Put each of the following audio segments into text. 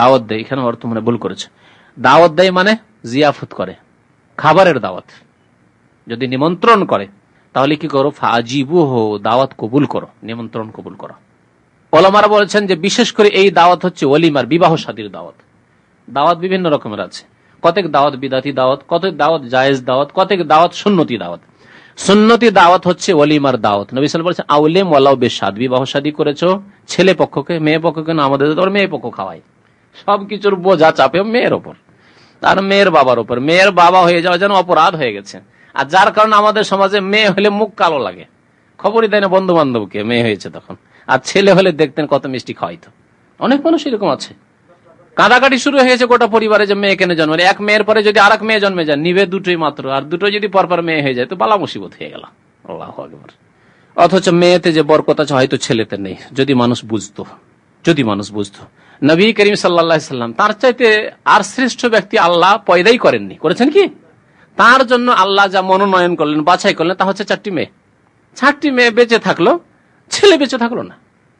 দাওয়াত দেয়, এখানে অর্থ মানে ভুল করেছে। দাওয়াত দেয় মানে জিয়াফত করে, খাবারের দাওয়াত। যদি নিমন্ত্রণ করে, তাহলে কি করো? ফাজিবু হো দাওয়াত কবুল করো, নিমন্ত্রণ কবুল করো। ওলামারা বলেছেন যে বিশেষ করে এই দাওয়াত হচ্ছে অলিমার বিবাহ সাদীর দাওয়াত। দাওয়াত বিভিন্ন রকমের আছে। কতক দাওয়াত বিদাতি দাওয়াত, কতক দাওয়াত জায়েজ দাওয়াত, কতক দাওয়াত সুন্নতি দাওয়াত। সুন্নতি দাওয়াত হচ্ছে অলিমার দাওয়াত। নবী সাল বলছেন, আউলেম ওয়ালাও বেশাদ, বিবাহ সাদী করেছ, ছেলে পক্ষকে, মেয়ে পক্ষকে না, আমাদের মেয়ে পক্ষ খাওয়াই সবকিছুর বোঝা চাপে মেয়ের ওপর। তার মেয়ের বাবার ওপর। মেয়ের বাবা হয়ে যাওয়া যেন অপরাধ হয়ে গেছে। আর যার কারণে আমাদের সমাজে মেয়ে হলে মুখ কালো লাগে। খবরই দেয় না বন্ধু বান্ধবকে মেয়ে হয়েছে তখন। আর ছেলে হলে দেখতেন কত মিষ্টি খাওয়াইতো অনেক মানুষ এরকম আছে। কাঁদাকাটি শুরু হয়েছে গোটা পরিবারে যে মেয়ে কেনে জন্ম। এক মেয়ের পরে যদি আর মেয়ে জন্মে যায়, নিবে দুটোই মাত্র। আর দুটো যদি পরপর মেয়ে হয়ে যায়, তো বালা মুসিবত হয়ে গেল। আল্লাহ অথচ মেয়েতে যে বরকত আছে, হয়তো ছেলেতে নেই। যদি মানুষ বুঝতো, যদি মানুষ বুঝতো। নবী করিম সাল্লাম, তার চাইতে আর শ্রেষ্ঠ ব্যক্তি আল্লাহ পয়দাই করেননি। করেছেন কি? তার জন্য আল্লাহ যা মনোনয়ন করলেন, বাছাই করলেন, তা হচ্ছে চারটি মেয়ে। চারটি মেয়ে বেঁচে থাকল, ছেলে বেঁচে থাকল না।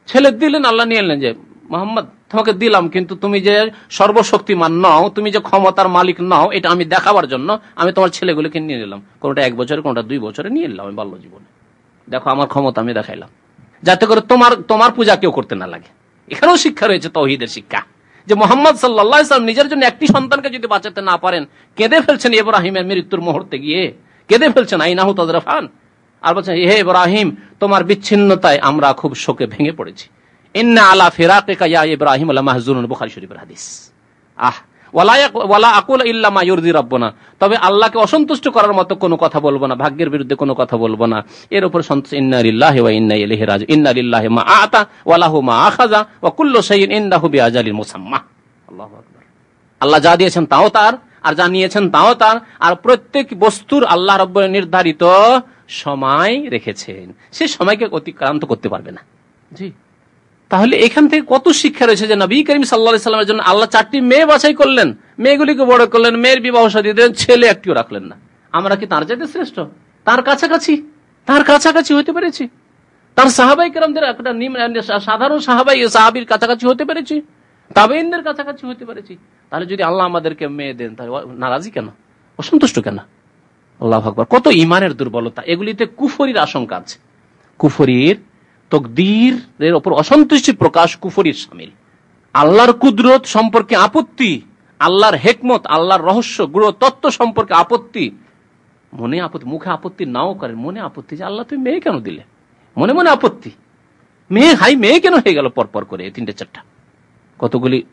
ছেলে দিলেন, আল্লাহ নিয়ে এলেন যে, মোহাম্মদ, তোমাকে দিলাম, কিন্তু তুমি যে সর্বশক্তিমান নও, তুমি যে ক্ষমতার মালিক নও, এটা আমি দেখাবার জন্য আমি তোমার ছেলেগুলোকে নিয়ে নিলাম। কোনটা এক বছরে, কোনটা দুই বছরে নিয়ে নিলাম আমি বাল্য জীবনে। দেখো, আমার ক্ষমতা আমি দেখাইলাম। যাতে করে তোমার তোমার পূজা কেউ করতে না লাগে। এখানেও শিক্ষা রয়েছে তহিদের শিক্ষা। যে মোহাম্মদ সাল্লা নিজের জন্য একটি সন্তানকে যদি বাঁচাতে না পারেন, কেঁদে ফেলছেন ইব্রাহিমের মৃত্যুর মুহূর্তে গিয়ে। কেঁদে ফেলছেন, আইনাহু তাজরাফান। আর বলছেন, হে ইব্রাহিম, তোমার বিচ্ছিন্নতায় আমরা খুব শোকে ভেঙে পড়েছি। ইন্না আলা ফেরাকে ইব্রাহিম আল্লাহ মাহজুন বুখারি শরীফের হাদিস। আহ তবে আল্লাহকে অসন্তুষ্ট করার মতো কোনো কথা বলব না, ভাগ্যের বিরুদ্ধে কোনো কথা বলব না। এর উপর আল্লাহ যা দিয়েছেন তাও তার, আর যা নিয়েছেন তাও তার, আর প্রত্যেক বস্তুর আল্লাহ রব নির্ধারিত সময় রেখেছেন। সে সময়কে অতিক্রান্ত করতে পারবে না। জি। তাহলে এখান থেকে কত শিক্ষা রয়েছে যে নবী করিম সাল্লা সাল্লামের জন্য আল্লাহ চারটি মেয়ে বাছাই করলেন। মেয়েগুলিকে বড় করলেন, মেয়ের বিবাহ সাদী দিলেন, ছেলে একটিও রাখলেন না। আমরা কি তার চাইতে শ্রেষ্ঠ? তার কাছাকাছি? তার কাছাকাছি হতে পেরেছি। তার সাহাবাই কেরামদের একটা সাধারণ সাহাবাই, সাহাবির কাছাকাছি হতে পেরেছি। তাবেইনদের কাছাকাছি হতে পেরেছি। তাহলে যদি আল্লাহ আমাদেরকে মেয়ে দেন, তাহলে নারাজি কেন? অসন্তুষ্ট কেন? আল্লাহ আকবর। কত ইমানের দুর্বলতা। এগুলিতে কুফরির আশঙ্কা আছে। কুফরির তকদির এর ওপর অসন্তুষ্টি প্রকাশ কুফরির সামিল। আল্লাহর কুদরত সম্পর্কে আপত্তি, আল্লাহর হেকমত, আল্লাহর রহস্য, গুরু তত্ত্ব সম্পর্কে আপত্তি, মনে আপত্তি, মুখে আপত্তি নাও করেন, মনে আপত্তি যে আল্লাহ তুমি মেয়ে কেন দিলে? মনে মনে আপত্তি। মেয়ে, হাই, মেয়ে কেন হয়ে গেল পরপর করে তিনটে চারটা? কতগুলি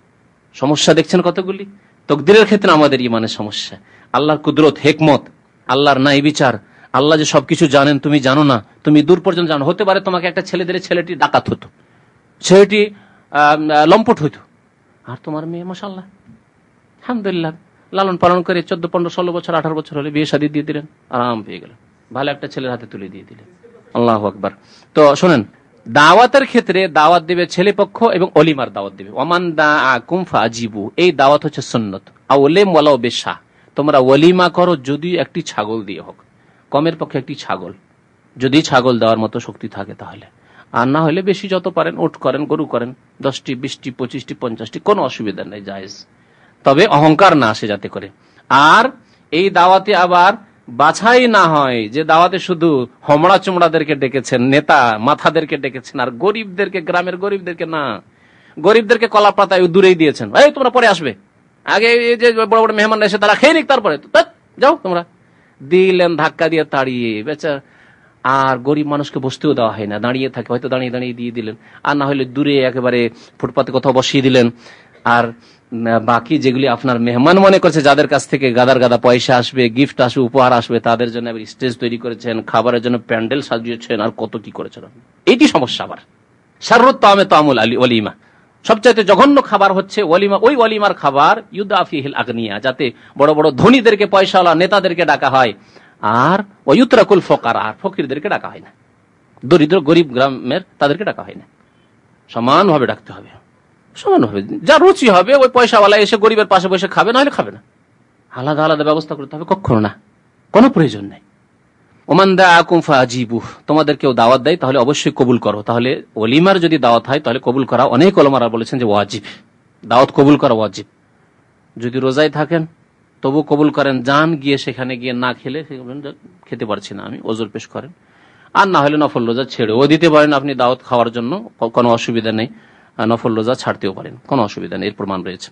সমস্যা দেখছেন কতগুলি? তকদিরের ক্ষেত্রে আমাদের ইমানের সমস্যা। আল্লাহর কুদরত, হেকমত, আল্লাহর নাই বিচার আল্লাহ যে সবকিছু জানেন, তুমি জানো না। তুমি দূর পর্যন্ত জানো। হতে পারে তোমাকে একটা ছেলে দিলে ছেলেটি ডাকাত হতো। ছেলেটি লম্পট হইতো। আর তোমার মেয়ে মশাল্লাহ আলহামদুলিল্লাহ। লালন পালন করে চোদ্দ, পনেরো, ষোলো বছর, আঠারো বছর হলে বিয়ে শাদী দিয়ে দিলেন। আরাম পেয়ে গেল। ভালো একটা ছেলের হাতে তুলে দিয়ে দিলেন। আল্লাহ আকবর। তো শোনেন, দাওয়াতের ক্ষেত্রে দাওয়াত দেবে ছেলে পক্ষ এবং অলিমার দাওয়াত দেবে। ওমান দা কুমফা আজিবু এই দাওয়াত হচ্ছে সন্ন্যত আউলেম ওয়ালাও বেশা। তোমরা ওলিমা করো যদি একটি ছাগল দিয়ে হোক। কমের পক্ষে একটি ছাগল। যদি ছাগল দেওয়ার মতো শক্তি থাকে তাহলে। আর না হলে বেশি যত পারেন, ওট করেন, গরু করেন, দশটি, বিশটি, পঁচিশটি, পঞ্চাশটি, কোনো অসুবিধা নেই, জায়েজ। তবে অহংকার না আসে যাতে করে। আর এই দাওয়াতে আবার বাছাই না হয়, যে দাওয়াতে শুধু হমড়া চুমড়াদেরকে ডেকেছেন নেতা, মাথাদেরকে ডেকেছেন, আর গরিবদেরকে, গ্রামের গরিবদেরকে না। গরিবদেরকে কলা পাতায় দূরেই দিয়েছেন। তোমরা পরে আসবে। আগে যে বড় বড় মেহমান এসে তারা খেয়ে নিক তারপরে। যাও তোমরা। দিলেন, ধাক্কা দিয়ে তাড়িয়ে। বেচা আর গরিব মানুষকে বসতেও দেওয়া হয় না। দাঁড়িয়ে থাকে, হয়তো দাঁড়িয়ে দাঁড়িয়ে দিয়ে দিলেন। আর না হলে দূরে একেবারে ফুটপাতে কোথাও বসিয়ে দিলেন। আর বাকি যেগুলি আপনার মেহমান মনে করছে, যাদের কাছ থেকে গাদার গাদা পয়সা আসবে গিফট আসবে, উপহার আসবে, তাদের জন্য স্টেজ তৈরি করেছেন, খাবারের জন্য প্যান্ডেল সাজিয়েছেন, আর কত কি করেছেন এটি সমস্যা আবার। সারত আমে তামুল আলী অলিমা সবচাইতে জঘন্য খাবার হচ্ছে ওলিমা ওই ওলিমার খাবার, ইউদাফিহিল আগনিয়া, যাতে বড় বড় ধনীদেরকে, পয়সাওয়ালা নেতাদেরকে ডাকা হয়। আর ওয়ুতরাকুল ফকার, আর ফকিরদেরকে ডাকা হয় না। দরিদ্র গরিব গ্রামের তাদেরকে ডাকা হয় না। সমানভাবে ডাকতে হবে। সমানভাবে। যা রুচি হবে, ওই পয়সাওয়ালা এসে গরিবের পাশে বসে খাবে না হলে খাবে না। আলাদা আলাদা ব্যবস্থা করতে হবে কখনো না। কোনো প্রয়োজন নেই। ওমান দা আকুমফা আজিবু তোমাদের কেউ দাওয়াত দেয়, তাহলে অবশ্যই কবুল করো। তাহলে অলিমার যদি দাওয়াত হয়, তাহলে কবুল করা অনেক ওলমারা বলেছেন যে ওয়াজিব। দাওয়াত কবুল করা ওয়াজিব। যদি রোজায় থাকেন, তবু কবুল করেন, যান, গিয়ে সেখানে গিয়ে না খেলে খেতে পারছি না আমি, ওজোর পেশ করেন। আর না হলে নফল রোজা ছেড়েও দিতে পারেন আপনি দাওয়াত খাওয়ার জন্য কোনো অসুবিধা নেই। নফল রোজা ছাড়তেও পারেন, কোনো অসুবিধা নেই, এর প্রমাণ রয়েছে।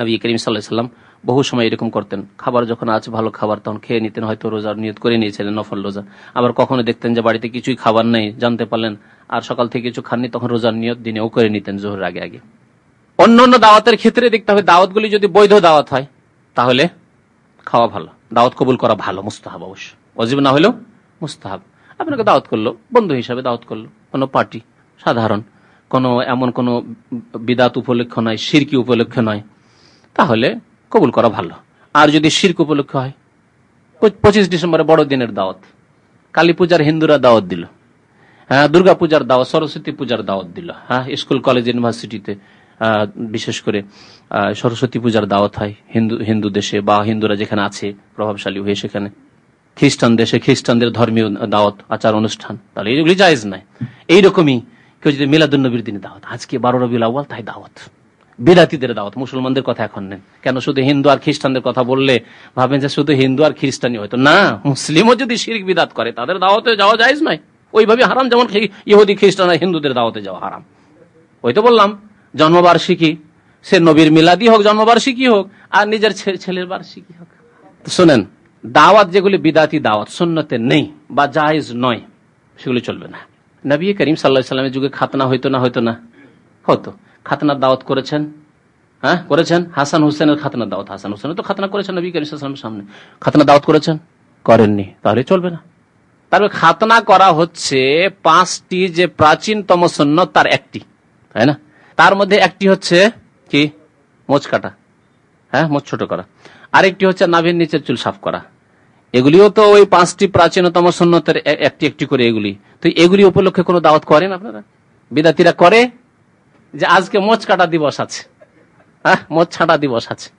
নবী করিম সাল্লাহ সাল্লাম বহু সময় এরকম করতেন। খাবার যখন আছে, ভালো খাবার, তখন খেয়ে নিতেন, হয়তো রোজার নিয়ত করে নিয়েছিলেন নফল রোজা। আবার কখনো দেখতেন যে বাড়িতে কিছুই খাবার নেই, জানতে পারলেন, আর সকাল থেকে কিছু খাননি, তখন রোজার নিয়ত দিনেও করে নিতেন জোহরের আগে আগে। অন্য অন্য দাওয়াতের ক্ষেত্রে দেখতে হবে, দাওয়াতগুলি যদি বৈধ দাওয়াত হয়, তাহলে খাওয়া ভালো। দাওয়াত কবুল করা ভালো, মুস্তাহাব অবশ্য। অজীব না হলেও মুস্তাহাব। আপনাকে দাওয়াত করল, বন্ধু হিসাবে দাওয়াত করল, কোনো পার্টি, সাধারণ, কোনো এমন কোনো বিদাত উপলক্ষ নয়, সিরকি উপলক্ষ নয়। তাহলে কবুল করা ভালো। আর যদি শির্ক উপলক্ষ হয় পঁচিশ ডিসেম্বরে বড়দিনের দাওয়াত। কালী পূজার হিন্দুরা দাওয়াত দিল। হ্যাঁ দুর্গা পূজার দাওয়াত, সরস্বতী পূজার দাওয়াত দিল। হ্যাঁ স্কুল, কলেজ, ইউনিভার্সিটিতে বিশেষ করে সরস্বতী পূজার দাওয়াত হয় হিন্দু হিন্দু দেশে বা হিন্দুরা যেখানে আছে, প্রভাবশালী হয়ে সেখানে। খ্রিস্টান দেশে খ্রিস্টানদের ধর্মীয় দাওয়াত, আচার, অনুষ্ঠান। তাহলে এইগুলি জায়জ নাই এইরকমই কেউ যদি মিলাদুন্নবীর দিনে দাওয়াত, আজকে বারো রবি আউ্বাল তাই দাওয়াত। বেদাতিদের দাওয়াত, মুসলমানদের কথা এখন নেন। কেন শুধু হিন্দু আর খ্রিস্টানদের কথা বললে ভাবেন যে শুধু হিন্দু আর খ্রিস্টানই হয়তো? না, মুসলিমও যদি শিরিক বিদাত করে, তাদের দাওয়াতে যাওয়া যায় নয়। ওইভাবে হারাম, যেমন ইহুদি, খ্রিস্টান আর হিন্দুদের দাওয়াতে যাওয়া হারাম। ওই তো বললাম, জন্মবার্ষিকী, সে নবীর মিলাদি হোক, জন্মবার্ষিকী হোক, আর নিজের ছেলের বার্ষিকী হোক। শোনেন, দাওয়াত যেগুলি বিদাতি দাওয়াত, সুন্নতে নেই বা জাহেজ নয়, সেগুলি চলবে না। নবী করিম সাল্লা সাল্লামের যুগে খাতনা হইতো না হইতো না। হতো। খাতনার দাওয়াত করেছেন? হ্যাঁ করেছেন? হাসান হুসেনের খাতনার দাওয়াত। হাসান হুসেন তো খাতনা করেছেন নবী করিমের সামনে। খাতনা দাওয়াত করেছেন? করেননি। তাহলে চলবে না। তারপরে খাতনা করা হচ্ছে পাঁচটি যে প্রাচীনতম সন্ন্যত তার একটি। তাই না? তার মধ্যে একটি হচ্ছে কি? মোচ কাটা। হ্যাঁ মোচ ছোট করা। আরেকটি হচ্ছে নাভির নিচের চুল সাফ করা। এগুলিও তো ওই পাঁচটি প্রাচীনতম সন্ন্যতের একটি একটি করে এগুলি। তো এগুলি উপলক্ষে কোনো দাওয়াত করেন আপনারা? বিদাতিরা করে যে আজকে মোচ কাটা দিবস আছে। হ্যাঁ মোচ ছাটা দিবস আছে।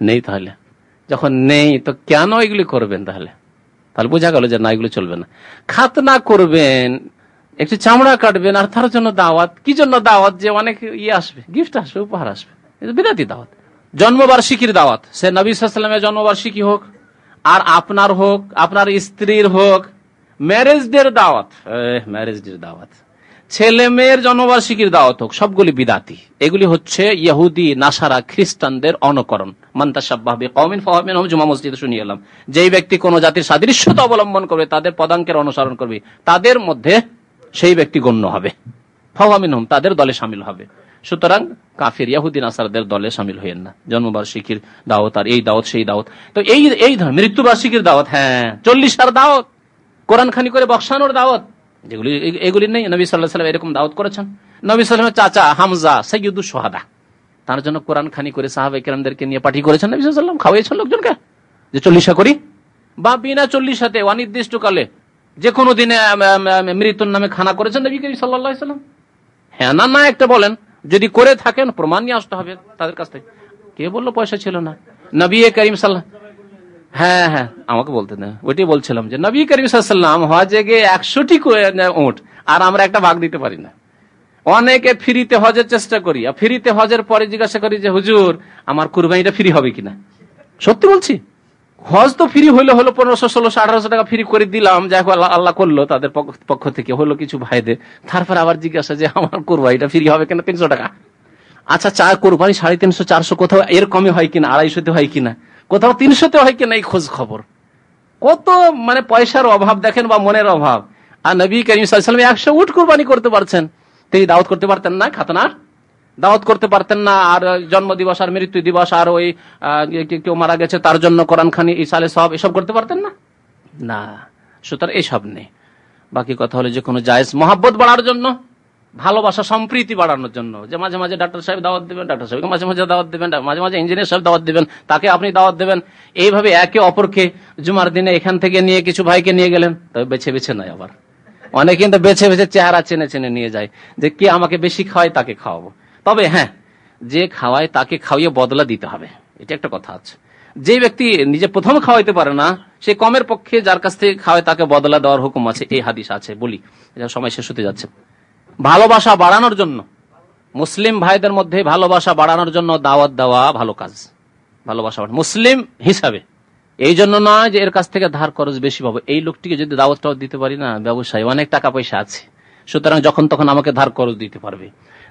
নেই তাহলে। যখন নেই, তো কেন এগুলি করবেন তাহলে? তাহলে বোঝা গেল যে না, এগুলো চলবে না। খাতনা করবেন, একটু চামড়া কাটবেন, আর তার জন্য দাওয়াত। কি জন্য দাওয়াত? যে অনেক ইয়ে আসবে, গিফট আসবে, উপহার আসবে। বিদাতি দাওয়াত। জন্মবার্ষিকীর দাওয়াত। সে নবী সাল্লামের জন্মবার্ষিকী হোক, আর আপনার হোক, আপনার স্ত্রীর হোক ম্যারেজ ডের দাওয়াত। ম্যারেজ ডের দাওয়াত। ছেলে মেয়ের জন্মবার্ষিকীর দাওয়াত হোক, সবগুলি বিদাতি। এগুলি হচ্ছে ইহুদি, নাসারা, খ্রিস্টানদের অনুকরণ। মান্তাসাবাবে কমিন ফহমিন জুমা মসজিদে শুনিয়ে এলাম। যেই ব্যক্তি কোন জাতির সাদৃশ্যতা অবলম্বন করবে, তাদের পদাঙ্কের অনুসরণ করবে, তাদের মধ্যে সেই ব্যক্তি গণ্য হবে। ফহমিন হোম তাদের দলে সামিল হবে। সুতরাং কাফির ইয়াহুদ্দিন আসারদের দলে সামিল হইয়েন না। জন্মবার্ষিকীর দাওয়াত আর এই দাওয়াত, সেই দাওয়াত। তো এই এই মৃত্যুবার্ষিকীর দাওয়াত হ্যাঁ চল্লিশ আর দাওয়াত কোরআন খানি করে বক্সানোর দাওয়াত। যেগুলি এগুলি নেই। নবী সাল্লাহ সাল্লাম এরকম দাওয়াত করেছেন। নবী সাল্লামের চাচা হামজা সৈয়দু সোহাদা তার জন্য কোরআন খানি করে সাহাবা কেরামদেরকে নিয়ে পাঠিয়ে করেছেন নবী সাল্লাম খাওয়াইছেন লোকজনকে? যে চল্লিশা করি? বা বিনা চল্লিশাতে অনির্দিষ্টকালে, যে কোনো দিনে মৃত্যুর নামে খানা করেছেন নবী করিম সাল্লাহ সাল্লাম হ্যাঁ না না, একটা বলেন, যদি করে থাকেন, প্রমাণ নিয়ে আসতে হবে তাদের কাছ থেকে। কে বলল পয়সা ছিল না? নবী করিম সাল্লাহ হ্যাঁ হ্যাঁ আমাকে বলতে না ওইটাই বলছিলাম যে, নবী করিম সাল্লাম হজে গিয়ে একশোটি উঠ আর আমরা একটা ভাগ দিতে পারি না। অনেকে ফ্রিতে হজের চেষ্টা করি, আর ফ্রিতে হজের পরে জিজ্ঞাসা করি যে, হুজুর, আমার কুরবানিটা ফ্রি হবে কিনা? সত্যি বলছি? হজ তো ফ্রি হইলে, হলো পনেরোশো, ষোলোশো, আঠারোশো টাকা ফ্রি করে দিলাম, যাই আল্লাহ করল, তাদের পক্ষ থেকে হলো কিছু ভাইদের। তারপর আবার জিজ্ঞাসা যে, আমার কোরবানিটা ফ্রি হবে কিনা? তিনশো টাকা। আচ্ছা চা, কোরবানি সাড়ে তিনশো, চারশো কোথাও এর কমে হয় কিনা? আড়াইশোতে হয় কিনা? কোথাও তিনশোতে হয় কিনা এই খোঁজ খবর। কত মানে পয়সার অভাব দেখেন বা মনের অভাব। আর নবী করিম একশো উঠ কোরবানি করতে পারছেন। তিনি দাওয়াত করতে পারতেন না, খাতনার। দাওয়াত করতে পারতেন না, আর জন্ম দিবস আর মৃত্যু দিবস, আর ওই কেউ মারা গেছে তার জন্য কোরআন খানি ইসালে সব এসব করতে পারতেন না? না। সুতরাং এসব নেই। বাকি কথা হলো যে কোনো জায়জ মহাব্বত বাড়ার জন্য। ভালোবাসা, সম্প্রীতি বাড়ানোর জন্য। যে মাঝে মাঝে ডাক্তার সাহেব দাওয়াত দেবেন, ডাক্তার সাহেবকে মাঝে মাঝে দাওয়াত দেবেন মাঝে মাঝে ইঞ্জিনিয়ার সাহেব দাওয়াত দেবেন, তাকে আপনি দাওয়াত দেবেন। এইভাবে একে অপরকে জুমার দিনে এখান থেকে নিয়ে কিছু ভাইকে নিয়ে গেলেন, তবে বেছে বেছে নয় আবার। অনেকে কিন্তু বেছে বেছে চেহারা চেনে চেনে নিয়ে যায়, যে কে আমাকে বেশি খাওয়ায় তাকে খাওয়াবো। তবে হ্যাঁ যে খাওয়ায় তাকে খাওয়িয়ে বদলা দিতে হবে, এটা একটা কথা আছে। যে ব্যক্তি নিজে প্রথম খাওয়াইতে পারে না, সে কমের পক্ষে যার কাছ থেকে খাওয়ায় তাকে বদলা দেওয়ার হুকুম আছে, এই হাদিস আছে, বলি। সময় শেষ হতে যাচ্ছে। ভালোবাসা বাড়ানোর জন্য। মুসলিম ভাইদের মধ্যে ভালোবাসা বাড়ানোর জন্য দাওয়াত দেওয়া ভালো কাজ। ভালোবাসা মুসলিম হিসাবে। এই জন্য নয় যে এর কাছ থেকে ধার খরচ বেশি পাবো। এই লোকটিকে যদি দাওয়াতটাও দিতে পারি না, ব্যবসায়, অনেক টাকা পয়সা আছে। সুতরাং যখন তখন আমাকে ধার খরচ দিতে পারবে।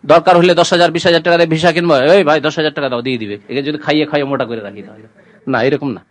দরকার হলে দশ হাজার, বিশ হাজার টাকা দিয়ে ভিসা কিনবো। ভাই, দশ হাজার টাকা দাও, দিয়ে দিবে। একে যদি খাইয়ে খাইয়ে মোটা করে রাখি না, এরকম না।